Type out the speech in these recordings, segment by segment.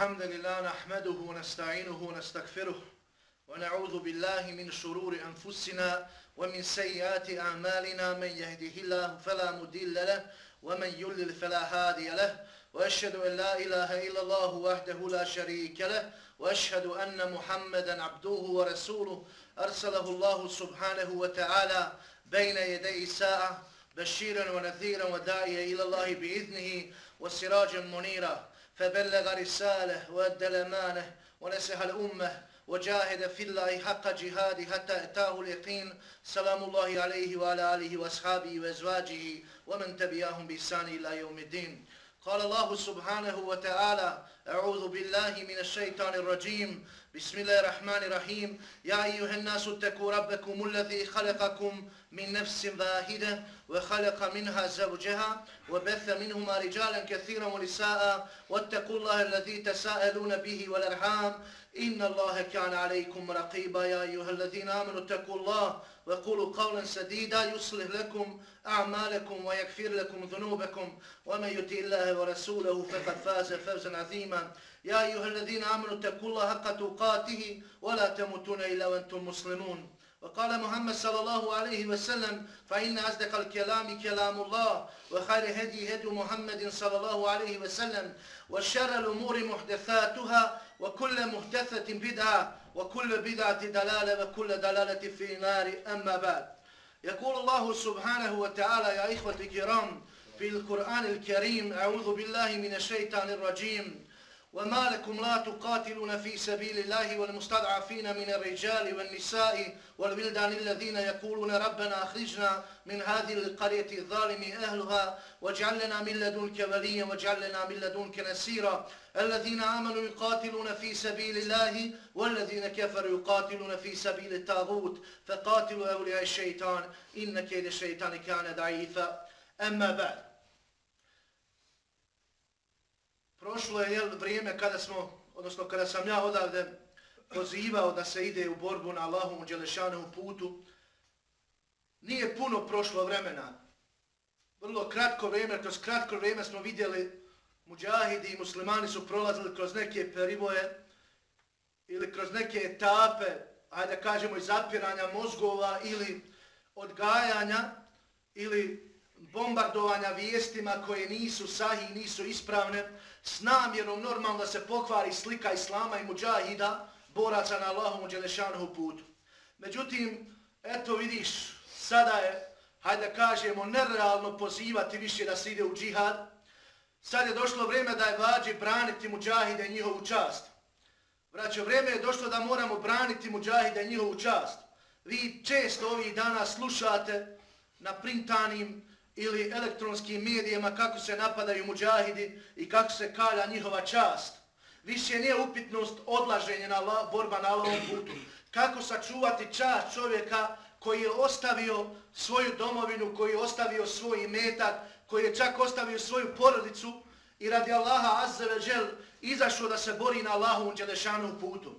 الحمد لله نحمده ونستعينه ونستغفره ونعوذ بالله من شرور أنفسنا ومن سيئات أعمالنا من يهده الله فلا مدل له ومن يلل فلا هادي له وأشهد أن لا إله إلا الله وحده لا شريك له وأشهد أن محمدا عبده ورسوله أرسله الله سبحانه وتعالى بين يدي ساعة بشيرا ونذيرا وداعيا إلى الله بإذنه وسراجا منيرا فبلغ رسالة وأدى الأمانة ونسح الأمة وجاهد في الله حق جهاده حتى أتاه اليقين. سلام الله عليه وعلى آله وأصحابه وأزواجه ومن تبعهم بإحسان إلى يوم الدين. قال الله سبحانه وتعالى أعوذ بالله من الشيطان الرجيم. بسم الله الرحمن الرحيم. يا أيها الناس اتقوا ربكم الذي خلقكم من نفس واحدة وخلق منها زوجها وبث منهما رجالا كثيرا ونساء واتقوا الله الذي تساءلون به والأرحام. إن الله كان عليكم رقيبا. يا أيها الذين آمنوا اتقوا الله وقولوا قولا سديدا. يصلح لكم أعمالكم ويكفر لكم ذنوبكم. ومن يطع الله ورسوله فقد فاز فوزا عظيما. يا أيها الذين آمنوا اتقوا الله حق تقاته ولا تموتون إلا وأنتم مسلمون. وقال محمد صلى الله عليه وسلم فإن أصدق الكلام كلام الله وخير هدي هدي محمد صلى الله عليه وسلم وشر الأمور محدثاتها وكل محدثة بدعة وكل بدعة دلالة وكل دلالة في نار أما بعد. يقول الله سبحانه وتعالى يا إخوة الكرام في القرآن الكريم أعوذ بالله من الشيطان الرجيم وما لكم لا تقاتلون في سبيل الله والمستضعفين من الرجال والنساء والولدان الذين يقولون ربنا أخرجنا من هذه القرية الظالم أهلها واجعل لنا من لدنك وليا واجعل لنا من لدنك نسيرا. الذين آمنوا يقاتلون في سبيل الله والذين كفروا يقاتلون في سبيل التاغوت فقاتلوا أولياء الشيطان إن كيد الشيطان كان ضعيفا. أما بعد prošlo je jel, vrijeme kada smo, odnosno kada sam ja odavde pozivao da se ide u borbu na Allahom Đelešanom putu, nije puno prošlo vremena. Vrlo kratko vrijeme, kroz kratko vrijeme smo vidjeli muđahidi i muslimani su prolazili kroz neke perivoje ili kroz neke etape, ajde da kažemo i zapiranja mozgova ili odgajanja ili bombardovanja vijestima koje nisu sahi, nisu ispravne, s namjerom normalno da se pokvari slika Islama i muđahida, boraca na Allahom Đelešanohu putu. Međutim, eto vidiš, sada je, hajde kažemo, nerealno pozivati više da se ide u džihad. Sad je došlo vrijeme da je vađi braniti muđahide i njihovu čast. Vraćo, vrijeme je došlo da moramo braniti muđahide i njihovu čast. Vi često ovih dana slušate na printanim ili elektronskim medijima kako se napadaju muđahidi i kako se kalja njihova čast. Više nije upitnost odlaženja na la, borba na Allahovom putu. Kako sačuvati čast čovjeka koji je ostavio svoju domovinu, koji je ostavio svoj imetak, koji je čak ostavio svoju porodicu i radi Allaha azze ve džel izašao da se bori na Allahovom dželešanom putu.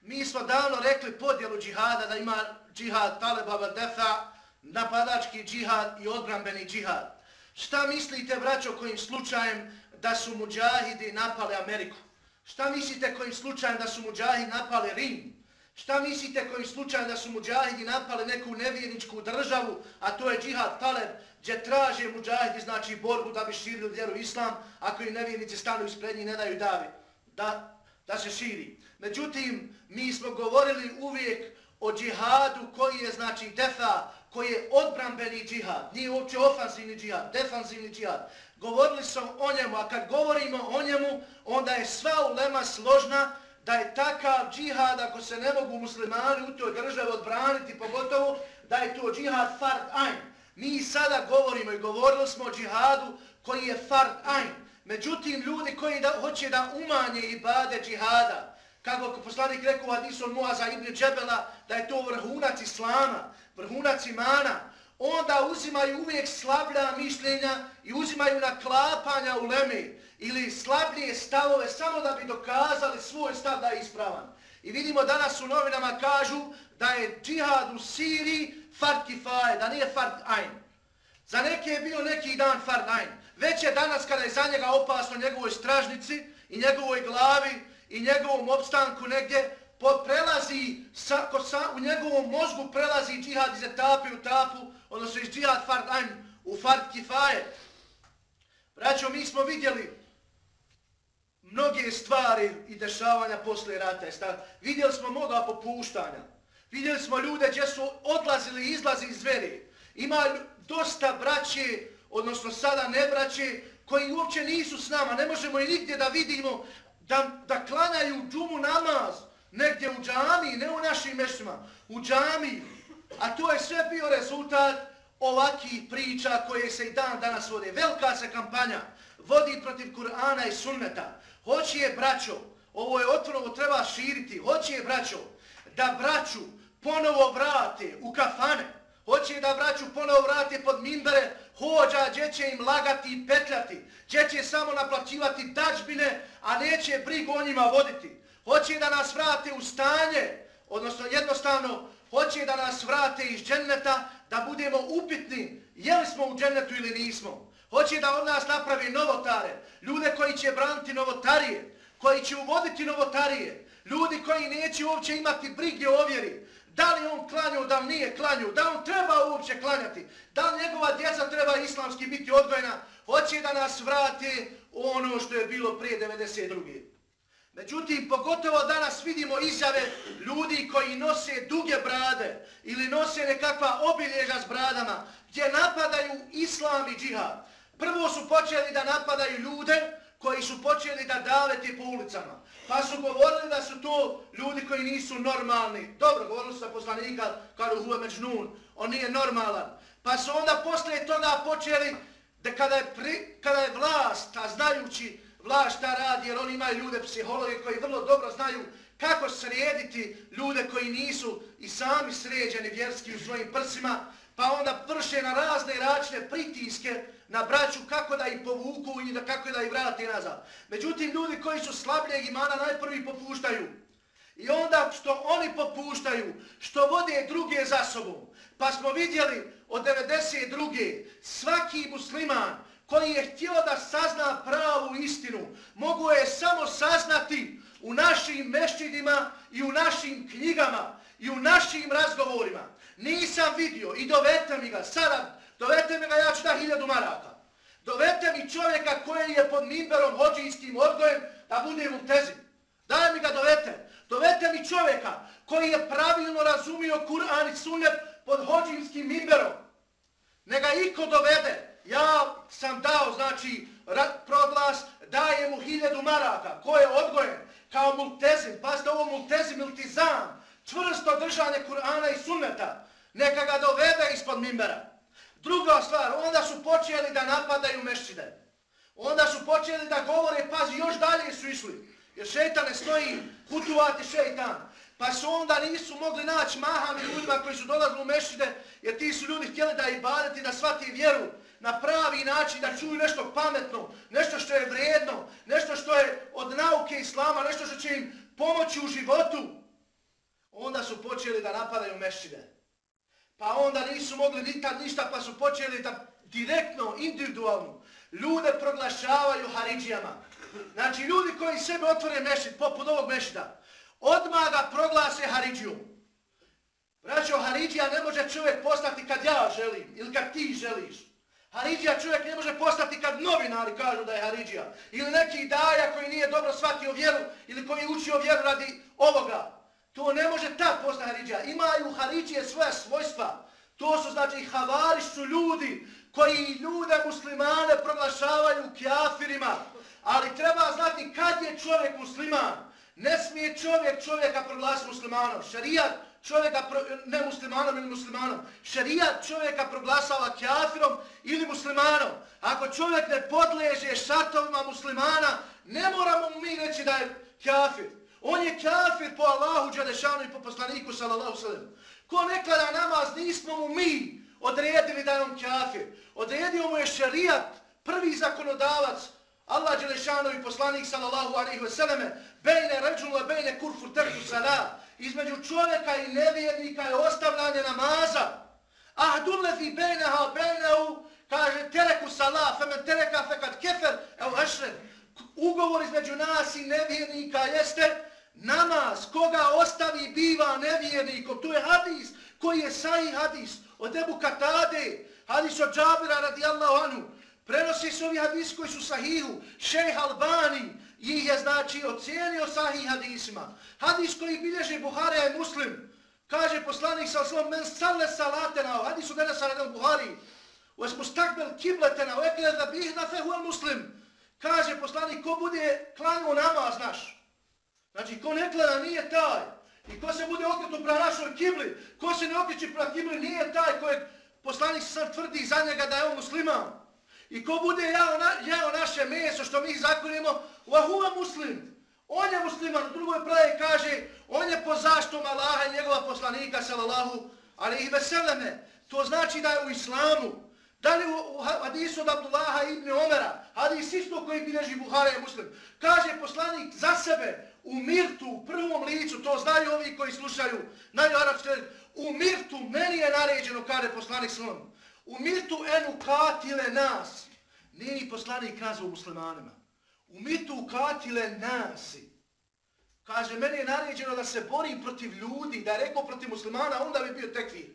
Mi smo davno rekli podjelu džihada da ima džihad talebava defa, napadački džihad i odbrambeni džihad. Šta mislite, braćo, kojim slučajem da su muđahidi napali Ameriku? Šta mislite kojim slučajem da su muđahidi napali Rim? Šta mislite kojim slučajem da su muđahidi napali neku nevjerničku državu, a to je džihad Taleb, gdje traže muđahidi, znači borbu da bi širili vjeru islam, ako i nevjernici stanu ispred njih, ne daju davi, da, da se širi. Međutim, mi smo govorili uvijek o džihadu koji je, znači, defa, koji je odbrambeni džihad, nije uopće ofanzivni džihad, defanzivni džihad. Govorili smo o njemu, a kad govorimo o njemu, onda je sva ulema složna da je takav džihad, ako se ne mogu muslimani u toj državi odbraniti, pogotovo da je to džihad fard ajn. Mi sada govorimo i govorili smo o džihadu koji je fard ajn. Međutim, ljudi koji da, hoće da umanje ibade džihada, kako poslanik rekao Hadison Muaza ibn Džebela, da je to vrhunac islama, vrhunac imana, onda uzimaju uvijek slablja mišljenja i uzimaju naklapanja u leme ili slablije stavove samo da bi dokazali svoj stav da je ispravan. I vidimo danas u novinama kažu da je džihad u Siriji fard kifaje, da nije fard ajn. Za neke je bio neki dan fard ajn. Već je danas kada je za njega opasno njegovoj stražnici i njegovoj glavi i njegovom opstanku negdje, prelazi, sa, ko sa, u njegovom mozgu prelazi džihad iz etape u tapu, odnosno iz džihad fard ajn u fard kifaje. Braćo, mi smo vidjeli mnoge stvari i dešavanja posle rata. Vidjeli smo moga popuštanja. Vidjeli smo ljude gdje su odlazili i izlazi iz vere. Ima dosta braće, odnosno sada ne braće, koji uopće nisu s nama. Ne možemo i nigdje da vidimo da, da klanjaju džumu namaz negdje u džami, ne u našim meštima, u džami. A to je sve bio rezultat ovakih priča koje se i dan danas vode. Velika se kampanja vodi protiv Kur'ana i sunneta. Hoće je, braćo, ovo je otvorno, treba širiti, hoće je, braćo, da braću ponovo vrate u kafane, hoće da braću ponovo vrate pod mimbere, hođa, gdje će im lagati i petljati, gdje će samo naplaćivati dačbine, a neće brigu o njima voditi. Hoće da nas vrate u stanje, odnosno jednostavno, hoće da nas vrate iz dženneta, da budemo upitni, je li smo u džennetu ili nismo. Hoće da od nas napravi novotare, ljude koji će braniti novotarije, koji će uvoditi novotarije, ljudi koji neće uopće imati brige o vjeri, da li on klanju, da li nije klanju, da on treba uopće klanjati, da li njegova djeca treba islamski biti odgojena, hoće da nas vrati ono što je bilo prije 92. Međutim, pogotovo danas vidimo izjave ljudi koji nose duge brade ili nose nekakva obilježa s bradama gdje napadaju islam i džihad. Prvo su počeli da napadaju ljude koji su počeli da daveti po ulicama. Pa su govorili da su to ljudi koji nisu normalni. Dobro, govorili su sa poslanika Karu Međnun. On nije normalan. Pa su onda posle toga počeli da kada je, pri, kada je vlast, a znajući vlast šta radi, jer oni imaju ljude psihologe koji vrlo dobro znaju kako srediti ljude koji nisu i sami sređeni vjerski u svojim prsima, pa onda vrše na razne račne pritiske na braću kako da ih povuku i da kako da ih vrati nazad. Međutim, ljudi koji su slabljeg imana najprvi popuštaju. I onda što oni popuštaju, što vode druge za sobom. Pa smo vidjeli od 92. svaki musliman koji je htio da sazna pravu istinu, mogu je samo saznati u našim mešćidima i u našim knjigama i u našim razgovorima. Nisam vidio i dovete mi ga sada Dovete mi ga, ja ću da hiljadu maraka. Dovete mi čovjeka koji je pod mimberom hođijskim odgojem da bude u tezi. Daj mi ga dovete. Dovete mi čovjeka koji je pravilno razumio Kur'an i Sunnet pod hođijskim mimberom. Nega iko dovede. Ja sam dao, znači, proglas, daje mu hiljadu maraka. Ko je odgojen? Kao multezim. Pazite ovo multezim ili tizam. Čvrsto držanje Kur'ana i Sunneta. Neka ga dovede ispod mimbera. Druga stvar, onda su počeli da napadaju mešćine. Onda su počeli da govore, pazi, još dalje su išli. Jer šeitan ne stoji putuvati šeitan. Pa su onda nisu mogli naći mahani ljudima koji su dolazili u mešćine, jer ti su ljudi htjeli da ibadeti, da shvati vjeru na pravi način, da čuju nešto pametno, nešto što je vrijedno, nešto što je od nauke islama, nešto što će im pomoći u životu. Onda su počeli da napadaju mešćine. Pa onda nisu mogli nikad ništa, pa su počeli da direktno, individualno, ljude proglašavaju Haridžijama. Znači, ljudi koji sebe otvore mešit, poput ovog mešita, odmah ga proglase Haridžijom. Braćo, Haridžija ne može čovjek postati kad ja želim ili kad ti želiš. Haridžija čovjek ne može postati kad novinari kažu da je Haridžija. Ili neki daja koji nije dobro shvatio vjeru ili koji je učio vjeru radi ovoga. To ne može tak postati Haridžija. Imaju Haridžije svoja svojstva. To su znači havari su ljudi koji ljude muslimane proglašavaju kjafirima. Ali treba znati kad je čovjek musliman. Ne smije čovjek čovjeka proglasiti muslimanom. Šarijat čovjeka ne muslimanom ili muslimanom. Šarijat čovjeka proglasava kafirom ili muslimanom. Ako čovjek ne podleže šatovima muslimana, ne moramo mu mi reći da je kafir. On je kafir po Allahu Đalešanu i po poslaniku sallallahu sallam. Ko ne klada namaz, nismo mu mi odredili da je on kafir. Odredio mu je šarijat, prvi zakonodavac, Allah Đalešanu i poslanik sallallahu alaihi ve selleme, bejne ređula, bejne kurfu terku salah. Između čovjeka i nevjernika je ostavljanje namaza. Ahdun lefi bejneha bejnehu, kaže tereku salah, femen tereka fekat kefer, evo ešren. ugovor između nas i nevjernika jeste namaz. Koga ostavi biva nevjernikom. To je hadis koji je sahih hadis od Ebu Katade. Hadis od Džabira radijallahu anhu. Prenosi se ovi hadis koji su sahihu. Šejh Albani ih je znači ocijenio sahih hadisima. Hadis koji bilježi Buharija i Muslim. Kaže poslanik sa svom men salle salatena. Hadisu gledaj sa radom Buhari. Ues mustakbel kibletena. Uekle da bih na fehu al muslim. Kaže poslanik ko bude klanio namaz naš. Znači ko ne klana nije taj. I ko se bude okretu pra našoj kibli. Ko se ne okreći pra kibli nije taj kojeg poslanik sa tvrdi za njega da je on musliman. I ko bude jeo, na, jeo naše meso što mi zakonimo, vahuva muslim. On je musliman, u drugoj pravi kaže, on je po zaštom Allaha i njegova poslanika, sallallahu, ali ih veseleme. To znači da je u islamu. Da li u hadisu od Abdullaha ibn Omera, hadis isto koji bileži Buhara i muslim, kaže poslanik za sebe, u mirtu, u prvom licu, to znaju ovi koji slušaju, znaju arapske, u mirtu, meni je naređeno, kaže poslanik sallallahu Umitu enu katile nas, nije ni poslanik nazvao muslimanima, Umitu katile nasi, kaže, meni je naređeno da se borim protiv ljudi, da je rekao protiv muslimana, onda bi bio tekvir.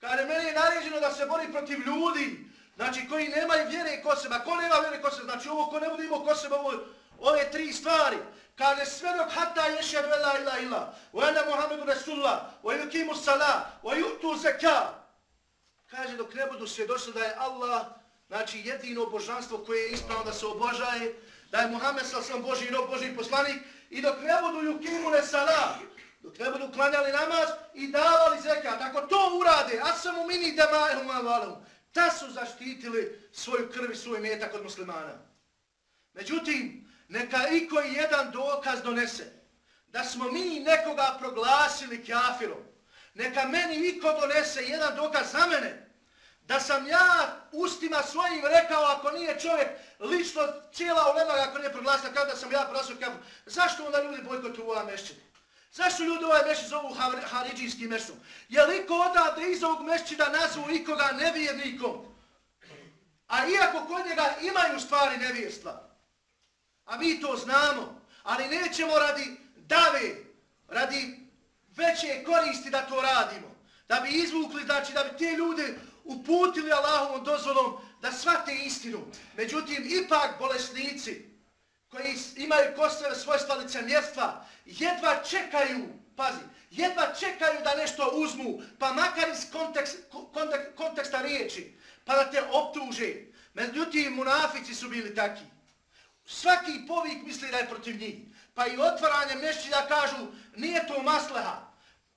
Kaže, meni je naređeno da se borim protiv ljudi, znači koji nemaju vjere ko seba, ko nema vjere ko seba, znači ovo ko ne bude imao ko seba, ovo, ove tri stvari, kaže sve dok hata ješer vela ila ila, u ena Muhammedu Resulullah, u yukimu salah, u yutu zeka. Kaže dok ne budu svjedočili da je Allah, znači jedino božanstvo koje je ispravno da se obožaje, da je Muhammed sa sam Boži i rob Boži poslanik, i dok ne budu yukimu ne salah, dok ne budu klanjali namaz i davali zekat, ako to urade, a sam u mini demajhum avalum, ta su zaštitili svoju krv i svoj metak od muslimana. Međutim, neka i koji jedan dokaz donese da smo mi nekoga proglasili kafirom, neka meni niko donese jedan dokaz za mene, da sam ja ustima svojim rekao ako nije čovjek lično cijela ulema ako nije proglasna, kao da sam ja proglasio kafirom, zašto onda ljudi bojkotuju ova mešćina? Zašto ljudi ovaj mešćin zovu haridžijski mešćom? Je li ko odavde iz ovog mešćina nazvu ikoga nevjernikom? A iako kod njega imaju stvari nevjerstva, A mi to znamo, ali nećemo radi dave, radi veće koristi da to radimo. Da bi izvukli, znači da bi te ljude uputili Allahovom dozvolom da svate istinu. Međutim, ipak bolesnici koji imaju kostove svojstva licemjerstva, jedva čekaju, pazi, jedva čekaju da nešto uzmu, pa makar iz kontekst, kontek, konteksta riječi, pa da te optuže. Međutim, munafici su bili taki. Svaki povik misli da je protiv njih. Pa i otvaranje mešćida kažu, nije to masleha.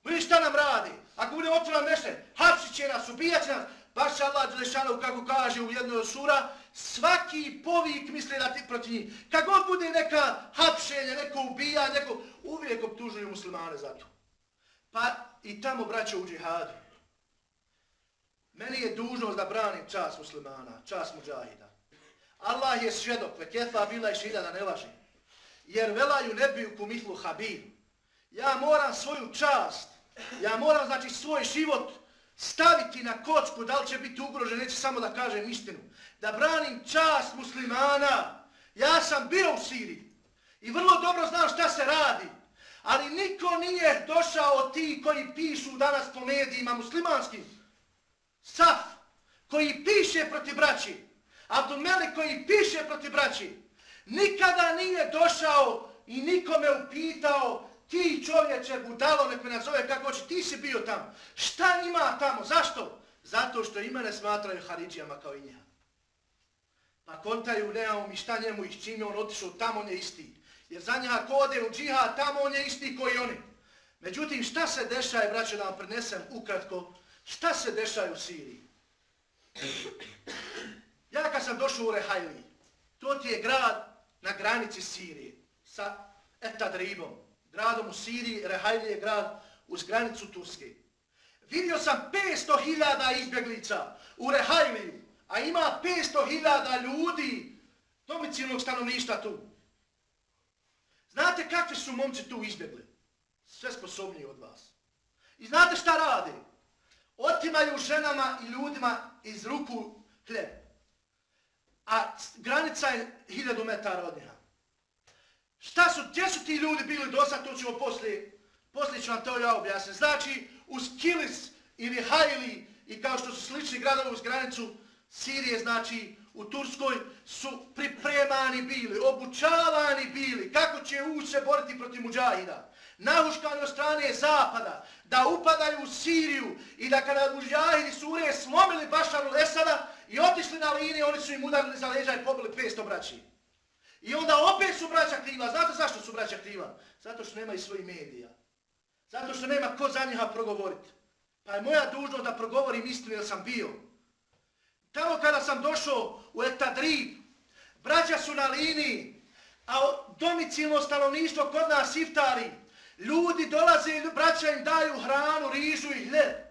Vidi šta nam radi. Ako bude otvoran mešće, hapsit će nas, ubijat će nas. Baš Allah Đelešanu, kako kaže u jednoj sura, svaki povik misli da ti protiv njih. Kako god bude neka hapšenje, neko ubija, neko, uvijek optužuju muslimane za to. Pa i tamo braća u džihadu. Meni je dužnost da branim čas muslimana, čas muđahida. Allah je svjedok, ve kefa bila i šilja da ne laži. Jer velaju ne biju ku mitlu habib. Ja moram svoju čast, ja moram znači svoj život staviti na kocku, da li će biti ugrožen, neće samo da kažem istinu. Da branim čast muslimana. Ja sam bio u Siriji i vrlo dobro znam šta se radi. Ali niko nije došao od ti koji pišu danas po medijima muslimanskim. Saf, koji piše proti braći. Abdul Melik koji piše proti braći, nikada nije došao i nikome upitao ti čovječe budalo, nek me nazove kako hoće, ti si bio tamo. Šta ima tamo? Zašto? Zato što ima ne smatraju Haridžijama kao i njeha. Pa kontaju, nemamo mi šta njemu i čime on otišao, tamo on je isti. Jer za njeha ode u džiha, tamo on je isti koji oni. Međutim, šta se dešaje, braće, da vam prenesem ukratko, šta se dešaje u Siriji? Ja kad sam došao u Rehajli, to ti je grad na granici Sirije sa Etadribom. Gradom u Siriji, Rehajlije je grad uz granicu Turske. Vidio sam 500.000 izbjeglica u Rehajliju, a ima 500.000 ljudi domicilnog stanovništva tu. Znate kakvi su momci tu izbjegli? Sve sposobniji od vas. I znate šta rade? Otimaju ženama i ljudima iz ruku hljeb a granica je hiljadu metara od njega. Šta su, gdje su ti ljudi bili do sad, to ćemo poslije, poslije ću vam to ja objasniti. Znači, uz Kilis ili Hajli i kao što su slični gradovi uz granicu Sirije, znači u Turskoj, su pripremani bili, obučavani bili, kako će ući se boriti protiv muđahida. Nahuškani od strane zapada, da upadaju u Siriju i da kada muđahidi sure slomili Bašaru Esada i otišli na linije, oni su im udarili za leđa i pobili 500 braći. I onda opet su braća kriva. Znate zašto su braća kriva? Zato što nema i svojih medija. Zato što nema ko za njiha progovoriti. Pa je moja dužnost da progovorim istinu jer sam bio. Tamo kada sam došao u Etadrib, braća su na liniji, a domicilno stanovništvo kod nas iftari. Ljudi dolaze, braća im daju hranu, rižu i hljeb.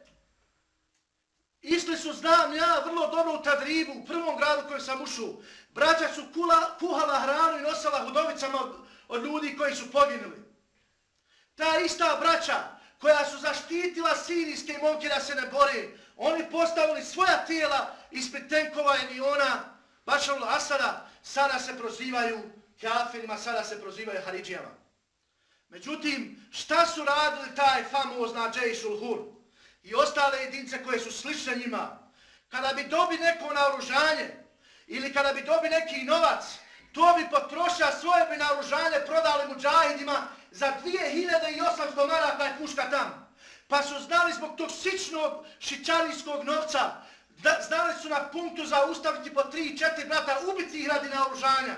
Išli su, znam ja, vrlo dobro u Tadribu, u prvom gradu kojem sam ušao. Braća su kula, kuhala hranu i nosala hudovicama od, od ljudi koji su poginuli. Ta ista braća koja su zaštitila sirijske momke da se ne bore, oni postavili svoja tijela ispred tenkova i miliona Bašarul Asada, sada se prozivaju kafirima, sada se prozivaju Haridžijama. Međutim, šta su radili taj famozna Džejšul Hur i ostale jedince koje su slične njima? Kada bi dobi neko naoružanje ili kada bi dobi neki novac, to bi potrošio svoje bi naoružanje prodali muđahidima za 2800 maraka je puška tam. Pa su znali zbog tog sičnog šičarijskog novca, da, znali su na punktu za ustaviti po 3-4 brata, ubiti ih radi naoružanja.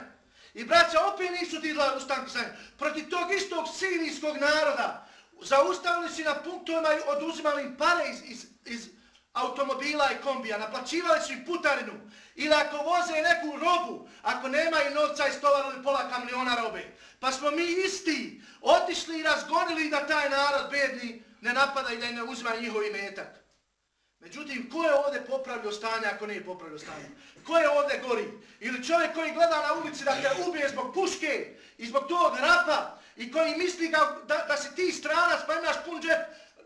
I braća opet nisu dila ustanki sa Proti tog istog sirijskog naroda, zaustavili su na punktovima i oduzimali im pare iz, iz, iz automobila i kombija, naplaćivali su im putarinu. Ili ako voze neku robu, ako nemaju novca, istovarili pola kamiona robe. Pa smo mi isti otišli i razgonili da taj narod bedni ne napada i da ne uzima njihovi metak. Međutim, ko je ovdje popravio stanje ako nije popravio stanje? Ko je ovdje gori? Ili čovjek koji gleda na ulici da te ubije zbog puške i zbog tog rapa i koji misli da, da, da si ti stranac pa imaš pun džep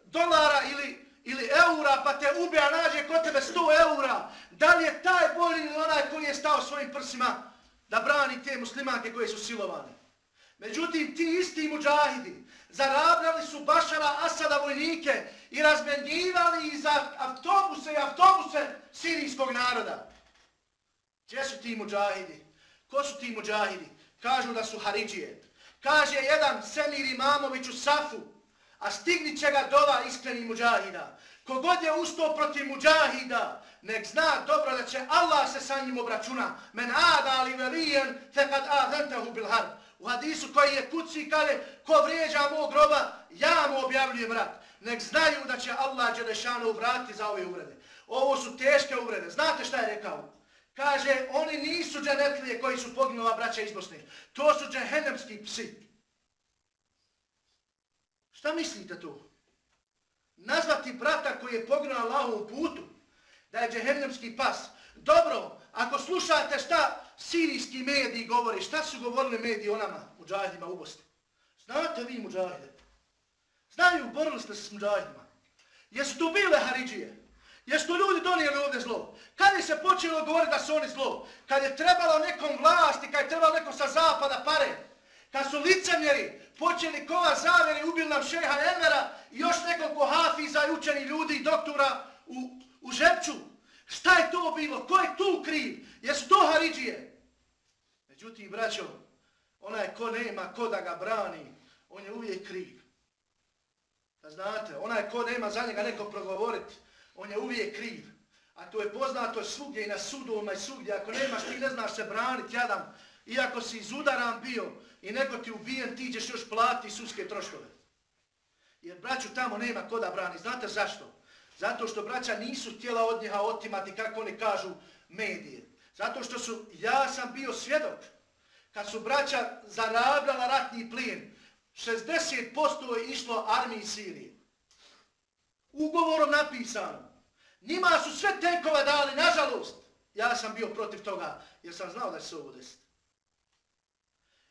dolara ili, ili eura pa te ubija nađe kod tebe 100 eura. Da li je taj bolji ili onaj koji je stao svojim prsima da brani te muslimanke koje su silovane? Međutim, ti isti muđahidi zarabljali su Bašara Asada vojnike i razmenjivali ih za autobuse i autobuse sirijskog naroda. Gdje su ti muđahidi? Ko su ti muđahidi? Kažu da su Haridžije. Kaže jedan Semir Imamović u Safu, a stignit će ga dova iskreni muđahida. Kogod je ustao protiv muđahida, nek zna dobro da će Allah se sa njim obračuna. Men ada li velijen, te kad adentehu bil harb. U hadisu koji je kuci kale, ko vrijeđa mog groba, ja mu objavljujem rat. Nek znaju da će Allah Đelešanu vratiti za ove uvrede. Ovo su teške uvrede. Znate šta je rekao? Kaže, oni nisu dženetlije koji su poginula braća iz Bosne. To su džehennemski psi. Šta mislite tu? Nazvati brata koji je poginuo Allahom putu, da je džehennemski pas. Dobro, ako slušate šta sirijski mediji govore, šta su govorili mediji o nama, muđahidima u Bosni? Znate vi muđahide? Znaju, borili ste se s muđahidima. Jesu to bile Haridžije? Jesu to ljudi donijeli ovdje zlo? Kad je se počelo govoriti da su oni zlo? Kad je trebalo nekom vlasti, kad je trebalo nekom sa zapada pare? Kad su licemjeri počeli kova zavjeri, ubili nam šeha Envera i još nekoliko hafiza i učeni ljudi i doktora u, u Žepču? Šta je to bilo? Ko je tu kriv? Jesu to Haridžije? Međutim, braćo, onaj ko nema ko da ga brani, on je uvijek kriv. Da znate, onaj ko nema za njega neko progovoriti, on je uvijek kriv. A to je poznato svugdje i na sudovima i svugdje. Ako nemaš, ti ne znaš se braniti, jadam. Iako si izudaran bio i neko ti ubijen, ti ćeš još plati sudske troškove. Jer braću tamo nema ko da brani. Znate zašto? Zato što braća nisu htjela od njeha otimati, kako oni kažu, medije. Zato što su, ja sam bio svjedok, kad su braća zarabljala ratni plin, 60% je išlo armiji Sirije. Ugovorom napisano. Njima su sve tenkove dali, nažalost. Ja sam bio protiv toga, jer sam znao da će se ovo desiti.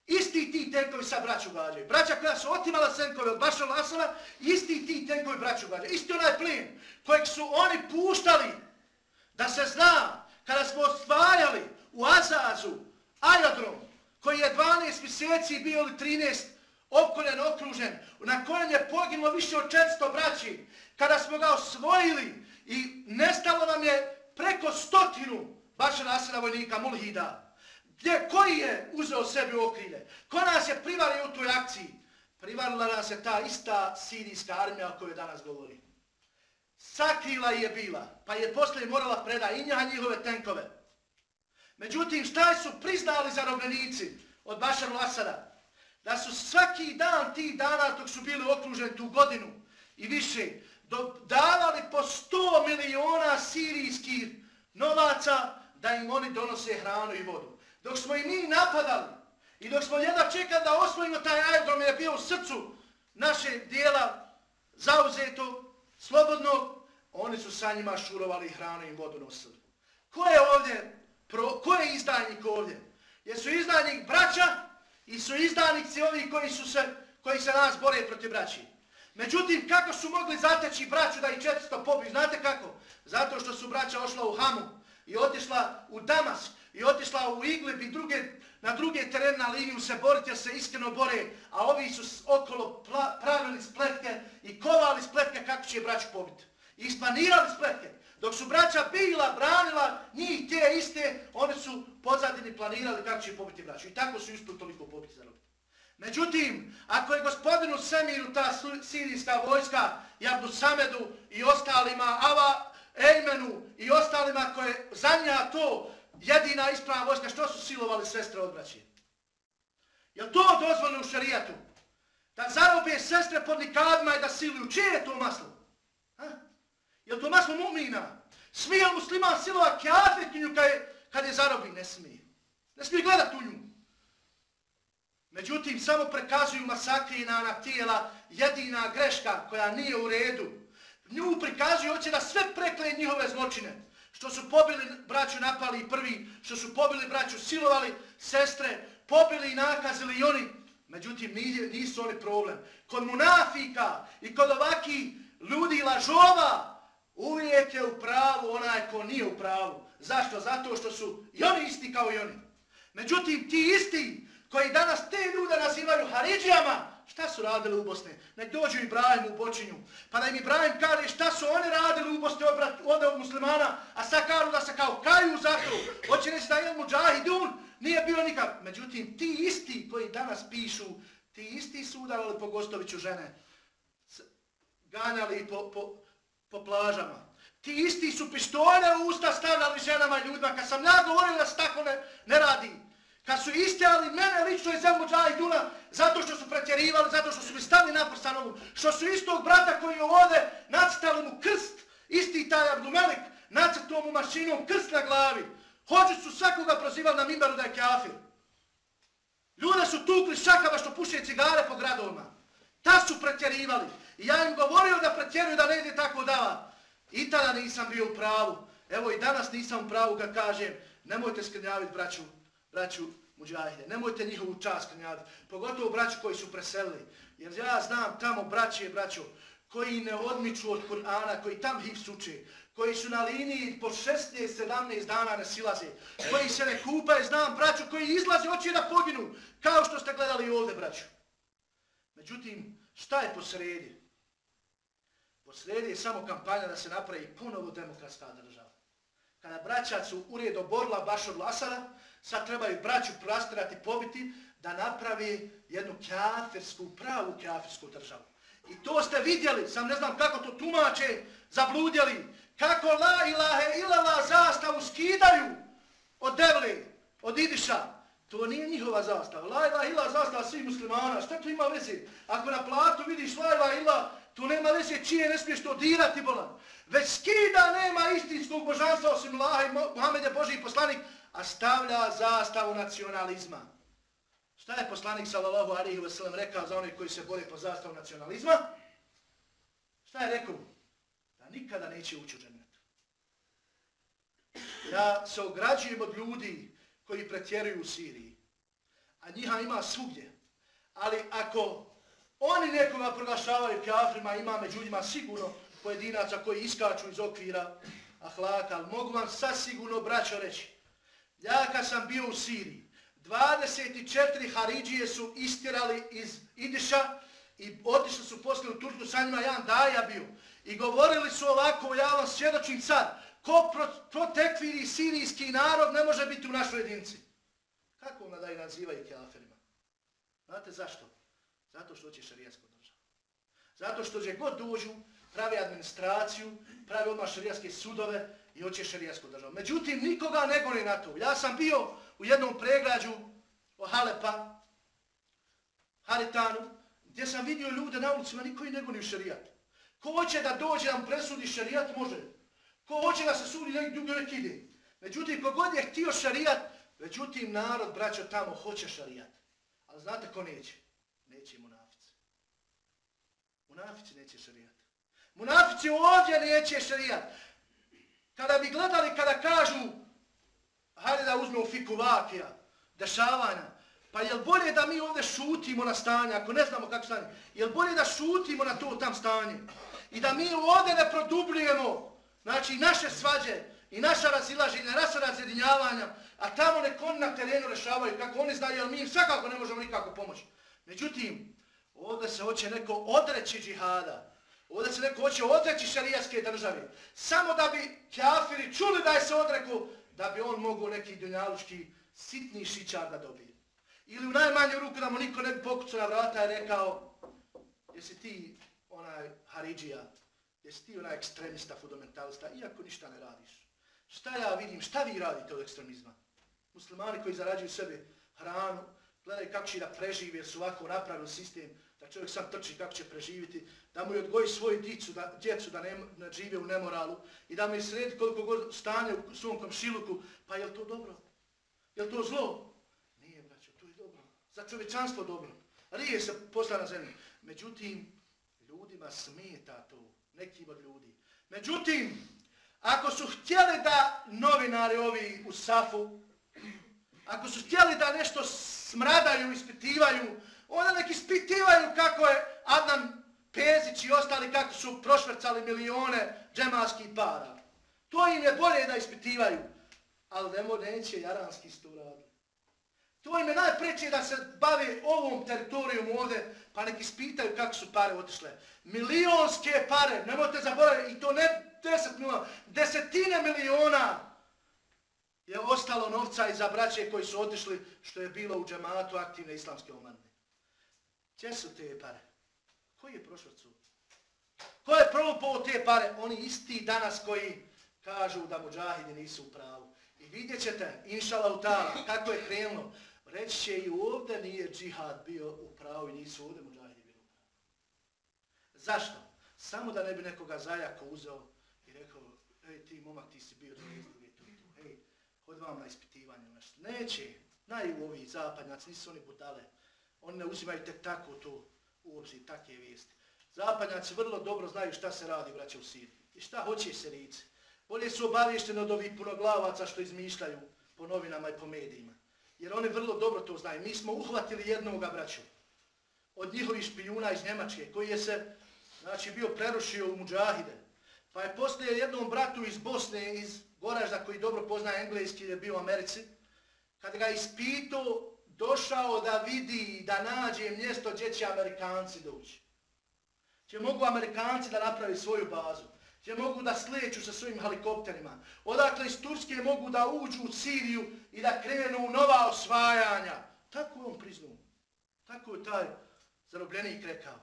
Isti ti tenkovi sa braću gađaju. Braća koja su otimala tenkove od Baša Lasova, isti ti tenkovi braću gađaju. Isti onaj plin kojeg su oni puštali da se zna kada smo osvajali u Azazu, aerodrom, koji je 12 mjeseci bio ili 13 opkoljen, okružen, na kojem je poginulo više od 400 braći, kada smo ga osvojili i nestalo nam je preko stotinu baša nasena vojnika Mulhida, gdje koji je uzeo sebi u okrilje, ko nas je privario u toj akciji, privarila nas je ta ista sirijska armija o kojoj danas govori. Sakrila je bila, pa je poslije morala preda i njaha njihove tenkove. Međutim, šta su priznali zarobljenici od Bašaru Asada? Da su svaki dan ti dana dok su bili okruženi tu godinu i više, davali po 100 miliona sirijskih novaca da im oni donose hranu i vodu. Dok smo i mi napadali i dok smo jedna čekali da osvojimo taj aerodrom je bio u srcu naše dijela zauzeto, slobodno, oni su sa njima šurovali hranu i vodu nosili. Ko je ovdje, pro, ko je izdajnik ovdje? Jesu izdajnik braća i su izdajnici ovi koji su se, koji se nas bore protiv braći. Međutim, kako su mogli zateći braću da ih 400 pobi? Znate kako? Zato što su braća ošla u Hamu i otišla u Damask i otišla u Igleb i druge, na druge terene na liniju se boriti, se iskreno bore, a ovi su okolo pravili spletke i kovali spletke kako će braću pobiti. I isplanirali spletke. Dok su braća bila, branila njih te iste, oni su pozadini planirali kako će pobiti braću. I tako su isto toliko pobiti zarobiti. Međutim, ako je gospodinu Semiru ta sirijska vojska Jabdu Samedu i ostalima, Ava Ejmenu i ostalima koje zanja to jedina ispravna vojska, što su silovali sestre odbraći? Je to dozvoljno u šarijetu? Da zarobe sestre pod nikadima i da siluju? Čije je to maslo? Ha? Je to maslo mumina? Smije li musliman silova kjafetkinju kad je, kad je zarobi? Ne smije. Ne smije gledat u nju. Međutim, samo prekazuju masakrina na tijela jedina greška koja nije u redu. Nju prikazuju, hoće da sve prekle njihove zločine. Što su pobili braću napali prvi, što su pobili braću silovali sestre, pobili i nakazili i oni. Međutim, nisu oni problem. Kod munafika i kod ovaki ljudi lažova, uvijek je u pravu onaj ko nije u pravu. Zašto? Zato što su i oni isti kao i oni. Međutim, ti isti koji danas te ljude nazivaju Haridžijama, šta su radili u Bosni? Nek dođu Ibrahim u Bočinju, pa da im Ibrahim kaže šta su oni radili u Bosni od ovog muslimana, a sad kažu da se kao kaju za to, hoće reći da je muđahidun, nije bilo nikad. Međutim, ti isti koji danas pišu, ti isti su udarali po Gostoviću žene, ganjali po, po, po plažama. Ti isti su pištolje u usta stavljali ženama i ljudima, kad sam ja govorio da se tako ne, ne radi. Kad su isteali mene lično iz zemlju zato što su pretjerivali, zato što su mi stali na prstanovu, što su istog brata koji je ovde nacitali mu krst, isti taj Abdumelik, nacitao mu mašinom krst na glavi. Hođu su svakoga prozivali na mimbaru da je kafir. Ljude su tukli šakava što puše cigare po gradovima. Ta su pretjerivali. I ja im govorio da pretjeruju da ne ide tako dava. I tada nisam bio u pravu. Evo i danas nisam u pravu kad kažem nemojte skrnjaviti braću braću muđahide. Nemojte njihovu čast krenjaviti. Pogotovo braću koji su preselili. Jer ja znam tamo braće i braću koji ne odmiču od Kur'ana, koji tam hif suče, koji su na liniji po 16-17 dana ne silaze, koji se ne kupaju, znam braću koji izlaze, hoće da poginu, kao što ste gledali ovdje braću. Međutim, šta je po sredi? Po sredi je samo kampanja da se napravi ponovo demokratska država. Kada braća su ured oborila Bašar Lasara, sad trebaju braću prastirati, pobiti, da napravi jednu kafirsku, pravu kafirsku državu. I to ste vidjeli, sam ne znam kako to tumače, zabludjeli, kako la ilahe ilala zastavu skidaju od devle, od idiša. To nije njihova zastava. La ilahe ilala zastava svih muslimana. Šta to ima veze? Ako na platu vidiš la ilahe ilala, Tu nema veze čije ne smiješ to dirati, bolan. Već skida nema istinskog božanstva osim Laha i Muhammed je Boži poslanik, a stavlja zastavu nacionalizma. Šta je poslanik sallallahu alaihi wasallam rekao za one koji se bore po zastavu nacionalizma? Šta je rekao? Da nikada neće ući u džennet. Ja se ograđujem od ljudi koji pretjeruju u Siriji. A njiha ima svugdje. Ali ako oni nekoga proglašavaju kafirima, ima među njima sigurno pojedinaca koji iskaču iz okvira ahlaka, ali mogu vam sad sigurno braćo reći, Ja kad sam bio u Siriji, 24 Haridžije su istirali iz Idiša i otišli su poslije u Tursku, sa njima jedan daja bio. I govorili su ovako, ja vam svjedočim sad, ko pro, protekviri sirijski narod ne može biti u našoj jedinci. Kako onda da i nazivaju kafirima? Znate zašto? Zato što će šarijasko država. Zato što će god dođu, pravi administraciju, pravi odmah šarijaske sudove i hoće šarijasko državu. Međutim, nikoga ne goni na to. Ja sam bio u jednom pregrađu o Halepa, Haritanu, gdje sam vidio ljude na ulicima, niko i ne goni u šarijat. Ko hoće da dođe da presudi šarijat, može. Ko hoće da se sudi, nek drugi nek ide. Međutim, kogod je htio šarijat, međutim, narod, braćo, tamo hoće šarijat. Ali znate ko neće? Munafici neće šarijat. Munafici ovdje neće šarijat. Kada bi gledali, kada kažu, hajde da uzmemo fiku vakija, dešavanja, pa jel bolje da mi ovdje šutimo na stanje, ako ne znamo kako stanje, jel bolje da šutimo na to tam stanje i da mi ovdje ne produbljujemo, znači naše svađe i naša razilaženja, naša razjedinjavanja, a tamo nek oni na terenu rešavaju kako oni znaju, jer mi im svakako ne možemo nikako pomoći. Međutim, ovdje se hoće neko odreći džihada, ovdje se neko hoće odreći šarijaske države, samo da bi kafiri čuli da je se odreku, da bi on mogu neki dunjaluški sitni šićar da dobije. Ili u najmanju ruku da mu niko ne bi pokucao na vrata i rekao, jesi ti onaj Haridžija, jesi ti onaj ekstremista, fundamentalista, iako ništa ne radiš. Šta ja vidim, šta vi radite od ekstremizma? Muslimani koji zarađuju sebe hranu, gledaju kako će da prežive, jer su ovako napravili sistem, da čovjek sam trči kako će preživiti, da mu i odgoji svoju dicu, da, djecu da ne, ne žive u nemoralu i da mu i sredi koliko god stane u svom komšiluku, pa je to dobro? Je to zlo? Nije, braćo, to je dobro. Za čovječanstvo dobro. Rije se posla na zemlju. Međutim, ljudima smeta to, nekim od ljudi. Međutim, ako su htjeli da novinari ovi u Safu, ako su htjeli da nešto smradaju, ispitivaju, onda nek ispitivaju kako je Adnan Pezić i ostali kako su prošvrcali milione džemalskih para. To im je bolje da ispitivaju. Ali nemo neće jaranski isto raditi. To im je najpreće da se bave ovom teritorijom ovdje, pa nek ispitaju kako su pare otišle. Milionske pare, nemojte zaboraviti, i to ne deset miliona, desetine miliona je ostalo novca i za braće koji su otišli, što je bilo u džematu aktivne islamske omane. Gdje su te pare? Koji je prošao cud? Ko je prvo te pare? Oni isti danas koji kažu da muđahidi nisu u pravu. I vidjet ćete, inšala u tala, kako je krenulo. Reći će i ovdje nije džihad bio u pravu i nisu ovdje muđahidi bili u pravu. Zašto? Samo da ne bi nekoga zajako uzeo i rekao, ej ti momak ti si bio tu, tu, znam tu, hej, hod vam na ispitivanje. Neće, znaju ovi zapadnjaci, nisu oni budale. Oni ne uzimaju tek tako to u obzir, takve vijesti. Zapadnjaci vrlo dobro znaju šta se radi, braće u Siriji. I šta hoće se lice. Bolje su obavješteni od ovih punoglavaca što izmišljaju po novinama i po medijima. Jer oni vrlo dobro to znaju. Mi smo uhvatili jednog braću od njihovih špijuna iz Njemačke koji je se znači, bio prerušio u Mujahide. Pa je poslije jednom bratu iz Bosne, iz Goražda koji dobro poznaje engleski, je bio u Americi, kad ga ispitao došao da vidi, da nađe mjesto gdje će Amerikanci doći. Gdje mogu Amerikanci da napravi svoju bazu. Gdje mogu da sleću sa svojim helikopterima. Odakle iz Turske mogu da uđu u Siriju i da krenu u nova osvajanja. Tako je on priznao. Tako je taj zarobljenik rekao.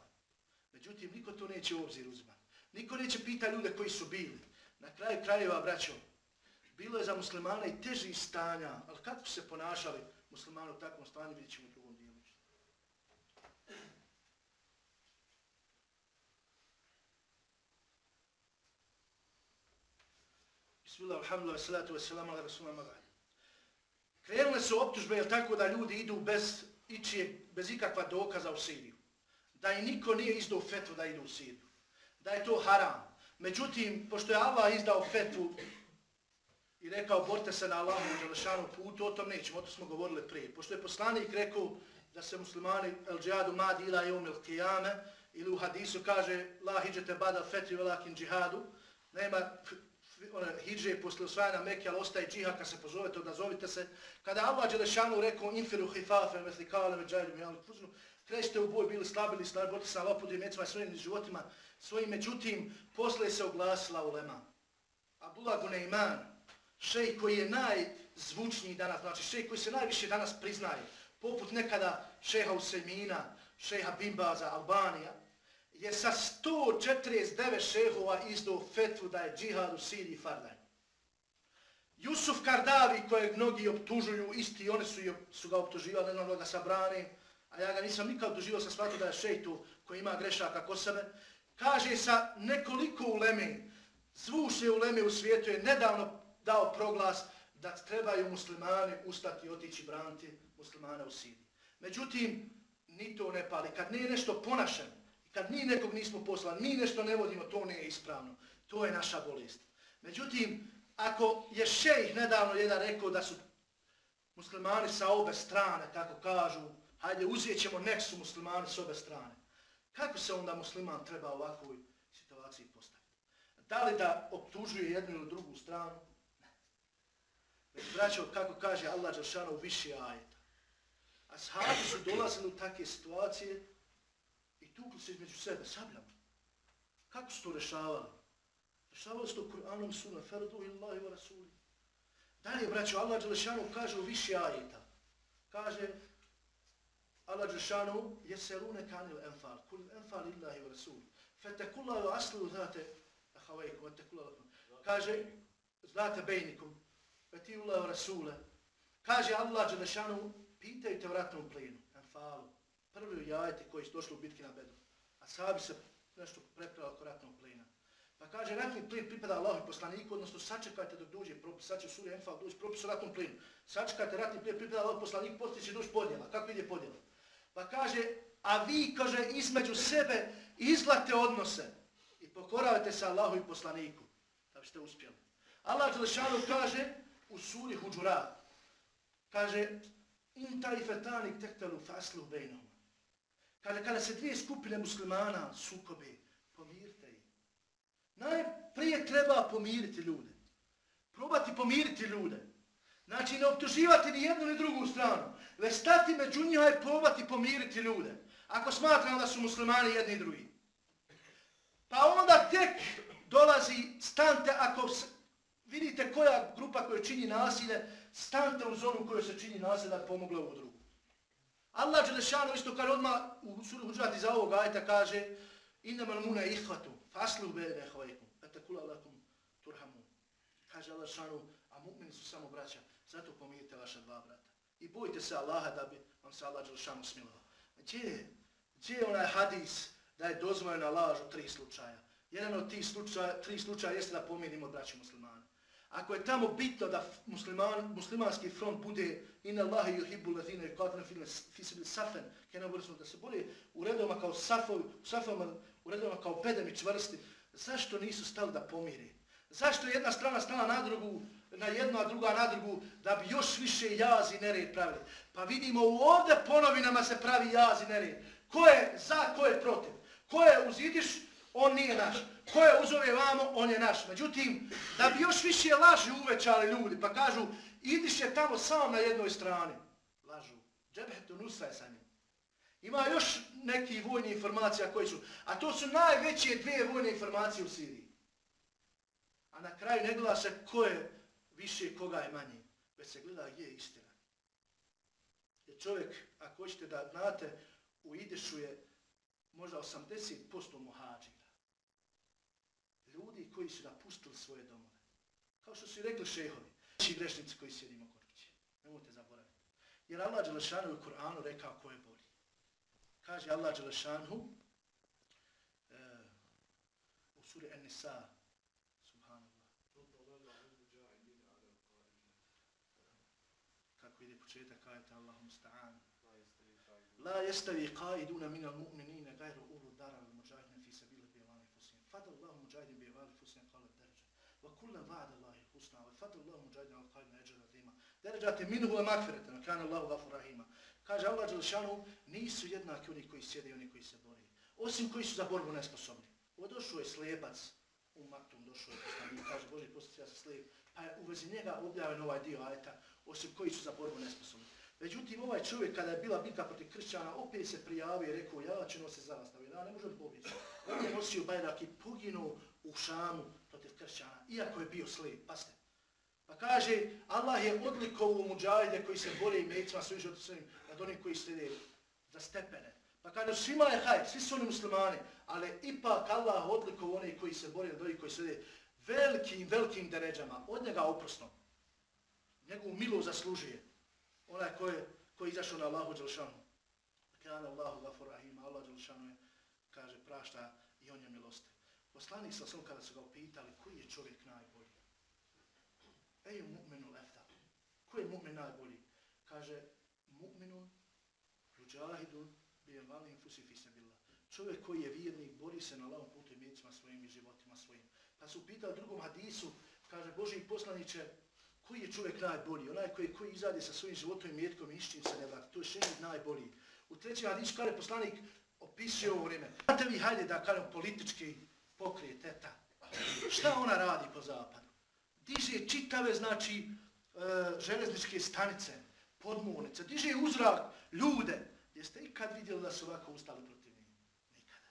Međutim, niko to neće u obzir uzmati. Niko neće pita ljude koji su bili. Na kraju krajeva, braćo, bilo je za muslimane i teži stanja, ali kako se ponašali muslimana u takvom stanju, vidjet ćemo u drugom dijelu. Bismillah, alhamdulillah, salatu wassalamu ala rasulama ba'd. Krenule su optužbe, jel tako da ljudi idu bez ičije, bez ikakva dokaza u Siriju. Da i niko nije izdao fetvu da idu u Siriju. Da je to haram. Međutim, pošto je Allah izdao fetvu i rekao borite se na Allahu u Đelešanu putu, o tom nećemo, o to smo govorili prije. Pošto je poslanik rekao da se muslimani el džihadu mad ila i umil ili u hadisu kaže la hijđete bada fetri velakin džihadu, nema hijđe posle osvajanja Mekke, ali ostaje džihad, kad se pozovete, odazovite se. Kada Allah Đelešanu rekao, infiru hifafe, mesli kale, međajli, mi ali kuznu, krećete u boj, bili slabili, slabili, borite se na lopudu i mecima svojim životima, svojim međutim, posle se oglasila ulema. Abdullah Guneiman, šej koji je najzvučniji danas, znači šej koji se najviše danas priznaje, poput nekada šeha Usemina, šeha Bimbaza, Albanija, je sa 149 šehova izdao fetvu da je džihad u Siriji fardaj. Jusuf Kardavi, kojeg mnogi optužuju, isti oni su, su ga optuživali, ne znam da ga sabrani, a ja ga nisam nikad optuživao, sam shvatio da je šeitu koji ima grešaka ko sebe, kaže sa nekoliko uleme, zvuše uleme u svijetu je nedavno dao proglas da trebaju muslimani ustati i otići braniti muslimana u Siriji. Međutim, ni to ne pali. Kad nije nešto ponašan, kad mi nekog nismo poslali, mi nešto ne vodimo, to nije ispravno. To je naša bolest. Međutim, ako je šejh nedavno jedan rekao da su muslimani sa obe strane, kako kažu, hajde uzijet ćemo nek su muslimani sa obe strane. Kako se onda musliman treba u ovakvoj situaciji postaviti? Da li da optužuje jednu ili drugu stranu? Braćo, kako kaže Allah Đeršana u više ajeta. Ashabi su dolazili u takve situacije i tukli se između sebe sabljama. Kako su to rešavali? Rešavali su to Kur'anom sunom, ferdu illahi wa rasuli. Dalje, braćo, Allah Đelešanu kaže u više ajeta. Kaže, Allah Đelešanu, jeserune kanil enfal, kul enfal illahi wa rasuli. Fetekullahu aslu zate, ahavajku, fetekullahu. Kaže, zate bejnikum, fetiullahu rasule. Kaže Allah Đelešanu, pitajte u plinu, Anfalu. prvi jajeti koji su došli u bitki na bedu. A sahabi se nešto prepravili oko ratnog plina. Pa kaže, ratni plin pripada Allahu poslaniku, odnosno sačekajte dok dođe propis, sad će suri Enfal doći propis o ratnom plinu. Sačekajte, ratni plin pripada Allahu poslaniku, poslije će doći podjela. Kako ide podjela? Pa kaže, a vi, kaže, između sebe izlate odnose i pokoravajte se Allahu i poslaniku, da biste uspjeli. Allah Đelešanu kaže u suri Huđura. kaže, um in taj fetanik tektelu faslu bejnom. Kaže, kada se dvije skupine muslimana sukobe, pomirite ih. Najprije treba pomiriti ljude. Probati pomiriti ljude. Znači, ne optuživati ni jednu ni drugu stranu. Već stati među njima i probati pomiriti ljude. Ako smatramo da su muslimani jedni i drugi. Pa onda tek dolazi, stante, ako vidite koja grupa koja čini nasilje, stante u zonu koju se čini nasilje da pomogle ovu drugu. Allah Đelešanu isto kaže odmah u suru Huđat iza ovog ajta kaže Innama muna ihvatu, faslu bebe hvajkum, etakula lakum turhamu. Kaže Allah Đelešanu, a mu'mini su samo braća, zato pomirite vaša dva brata. I bojite se Allaha da bi vam se Allah Đelešanu smilovao. Gdje je? Gdje je onaj hadis da je dozvojena laž u tri slučaja? Jedan od tih slučaja, tri slučaja jeste da pomirimo braći muslimani. Ako je tamo bitno da musliman, muslimanski front bude inna Allahi yuhibbu lazina yuqatiluna fi sabili safen, kaj nam da se boli u redovima kao safovi, u safovima u redovima kao pedemi čvrsti, zašto nisu stali da pomiri? Zašto jedna strana stala na drugu, na jednu, a druga na drugu, da bi još više jaz i nered pravili? Pa vidimo u ovde ponovinama se pravi jaz i nered. Ko je za, ko je protiv? Ko je uzidiš, on nije naš. Ko je uzove vamo, on je naš. Međutim, da bi još više laži uvećali ljudi, pa kažu, idiš je tamo samo na jednoj strani. Lažu. Džebehetu nusa je sa njim. Ima još neki vojni informacija koji su, a to su najveće dvije vojne informacije u Siriji. A na kraju ne gleda se ko je više, koga je manje, već se gleda gdje je istina. Jer čovjek, ako hoćete da znate, u Idešu je možda 80% muhađira ljudi koji su napustili svoje domove. Kao što su i rekli šehovi, svi grešnici koji sjedimo kod kuće. Nemojte zaboraviti. Jer Allah Đelešanu u Kur'anu rekao ko je bolji. Kaže Allah Đelešanu uh, u suri An-Nisa, subhanallah. Kako ide početak ajeta Allahum sta'an. La jestavi qaiduna minal mu'minina gajru kulna va'da Allahi husna, wa fadl Allahu mujahidin al qaidin ajra azima. Darajati minhu wa magfiratan, kana Allahu ghafur rahima. Kaže Allah dželle nisu jednaki oni koji sjede i oni koji se bore. Osim koji su za borbu nesposobni. Odošao je slepac u Maktum došao je poslanik, kaže Boži posljedci, ja sam slep pa je u vezi njega objavljen ovaj dio ajeta, osim koji su za borbu nesposobni. Međutim, ovaj čovjek kada je bila bitka protiv kršćana, opet se prijavio i rekao, ja ću nositi zastavu, ja ne možem pobjeći. On je nosio bajrak i poginuo u šamu protiv kršćana, iako je bio slijep, pasite. Pa kaže, Allah je odlikao u muđajde koji se bore i mecima svojim životom svojim nad onim koji slijede za stepene. Pa kaže, svima je hajt, svi su oni muslimani, ali ipak Allah odlikao oni koji se bore nad onim koji slijede velikim, velikim deređama, od njega oprosno. Njegovu milu zaslužuje. Onaj ko je, ko je izašao na Allahu Đelšanu. Kana Allahu gafur rahim, Allah Đelšanu je, kaže, prašta i on je milosti. Poslanik sa svom kada su ga upitali, koji je čovjek najbolji? Ej, mu'minu lefta. Koji je mu'min najbolji? Kaže, mu'minun, ruđahidun, bijem vali fusi fisabila. Čovjek koji je vjernik, bori se na lavom putu i mjecima svojim i životima svojim. Pa su pitali drugom hadisu, kaže, Boži poslaniće, koji je čovjek najbolji? Onaj koji, koji izade sa svojim životom i mjetkom i išćim se ne vrati. To je šenit najbolji. U trećem hadisu, kada je poslanik opisuje ovo vrijeme. Znate vi, hajde da kažem politički pokrijet, eta. Šta ona radi po zapadu? Diže čitave, znači, e, železničke stanice, podmornice, diže uzrak ljude. Jeste ikad vidjeli da su ovako ustali protiv njih? Nikada.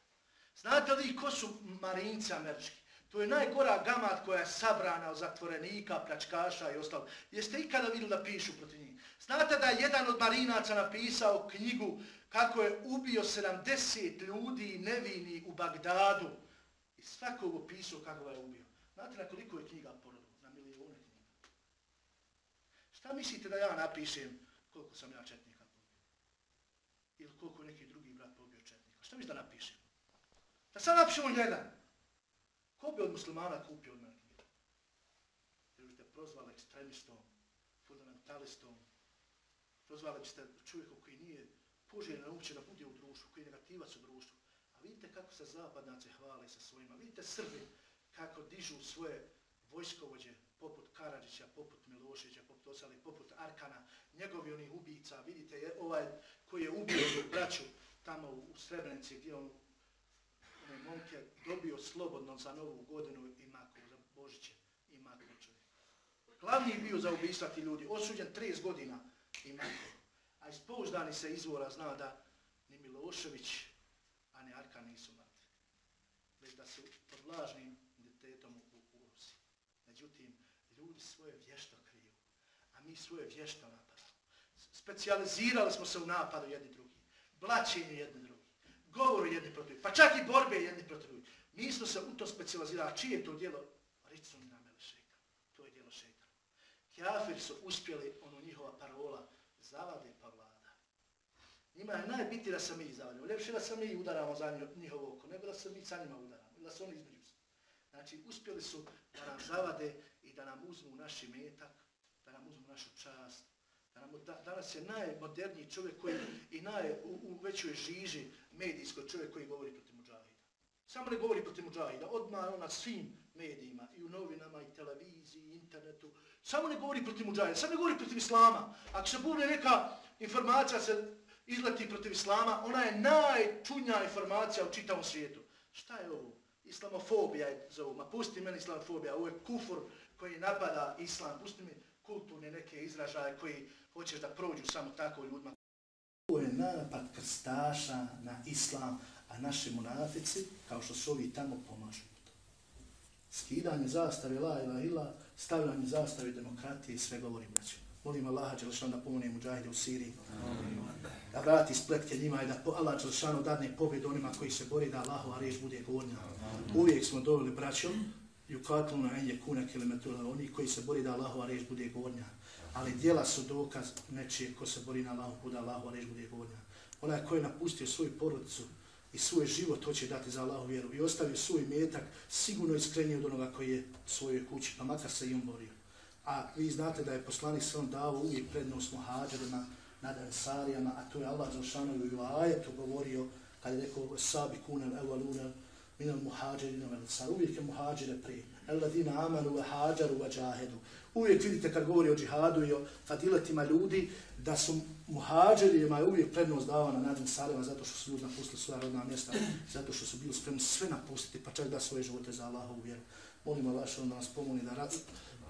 Znate li ko su marinci američki? To je najgora gamat koja je sabrana od zatvorenika, plačkaša i ostalo. Jeste ikada vidjeli da pišu protiv njih? Znate da je jedan od marinaca napisao knjigu kako je ubio 70 ljudi nevini u Bagdadu i svakog opisao kako ga je ubio. Znate na koliko je knjiga porodilo? Na milijone knjiga. Šta mislite da ja napišem koliko sam ja četnika pobio? Ili koliko neki drugi brat pobio četnika? Šta mislite da napišem? Da sad napišemo jedan. Ko bi od muslimana kupio od mene knjigu? Jer biste prozvali ekstremistom, fundamentalistom, prozvali biste čovjeku koji nije poželjen uopće da bude u društvu, koji je negativac u društvu. Vidite kako se zapadnace hvale sa svojima. Vidite Srbi kako dižu svoje vojskovođe poput Karadžića, poput Miloševića, poput Osali, poput Arkana, njegovi onih ubica. Vidite je ovaj koji je ubio braću tamo u Srebrenici gdje on one momke dobio slobodno za novu godinu i mako, za Božiće i mako čovjek. Glavni je bio za ubijstva ti ljudi, osuđen 30 godina i mako. A iz pouzdani se izvora zna da ni Milošević, a ni Arka nisu mrtvi. Već da su pod lažnim identitetom u, u Rusiji. Međutim, ljudi svoje vješto kriju, a mi svoje vješto napadamo. Specijalizirali smo se u napadu jedni drugi, blaćenju jedni drugi govoru jedni protiv pa čak i borbe jedni protiv drugi. Mi smo se u to specializirali. Čije je to djelo? Ricom i namele šeitan. To je djelo šeitan. Kjafir su uspjeli, ono njihova parola, zavade pa vlada. Njima je najbitnije da se mi zavadimo. Ljepše da se mi udaramo za njihovo oko, nego da se mi sa njima udaramo. Da se oni između se. Znači, uspjeli su da nam zavade i da nam uzmu naši metak, da nam uzmu našu čast, Da, danas je najmoderniji čovjek koji i naj, u, u većoj žiži medijsko čovjek koji govori protiv muđahida. Samo ne govori protiv muđahida, odmah on na svim medijima, i u novinama, i televiziji, i internetu. Samo ne govori protiv muđahida, samo ne govori protiv islama. Ako se bude neka informacija se izleti protiv islama, ona je najčunja informacija u čitavom svijetu. Šta je ovo? Islamofobija je zovu. Ma pusti meni islamofobija, ovo je kufur koji napada islam. Pusti mi kulturne neke izražaje koji hoćeš da prođu samo tako ljudima. Ovo je napad krstaša na islam, a naši munafici, kao što su ovi tamo, pomažu to. Skidanje zastave la ila ila, stavljanje zastave demokratije i sve govori braću. Molim Allaha Đelšanu da pomogne muđahide u Siriji. Da vrati spletke njima i da Allah Đelšanu dadne pobjed onima koji se bori da Allahova riječ bude gornja. Uvijek smo doveli braćom i ukatlu na enje kuna kilometra oni koji se bori da Allahova riječ bude gornja ali dijela su dokaz nečije ko se bori na Allahu da Allahu riječ bude gornja. Onaj ko je napustio svoju porodicu i svoj život hoće dati za Allahu vjeru i ostavio svoj metak, sigurno iskrenije od onoga koji je svojoj kući, pa makar se i on borio. A vi znate da je poslanik sve on dao uvijek prednost muhađarima nad ansarijama, a to je Allah Zalšanovi u ajetu govorio kad je rekao sabi kunem evalunel minel muhađirina vel ansar. Uvijek je muhađire prije. Eladina amanu wa hađaru wa džahedu. Uvijek vidite kad govori o džihadu i o fadiletima ljudi, da su muhađirima uvijek prednost davana nad ansarima zato što su ljudi napustili svoja rodna mjesta, zato što su bili spremni sve napustiti, pa čak da svoje živote za Allahovu vjeru. Molimo Allah da nas pomoli da rad,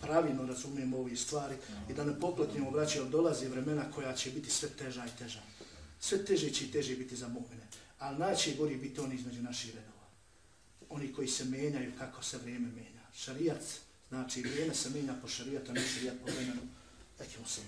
pravilno razumijemo ove stvari i da ne popletnimo braće, jer dolazi vremena koja će biti sve teža i teža. Sve teže će i teže biti za mu'mine. Ali najće gori biti oni između naših redova. Oni koji se menjaju kako se vrijeme menja. Šarijac, znači vrijeme se menja po šarijatu, ne šarijat po vremenu. Ekimo se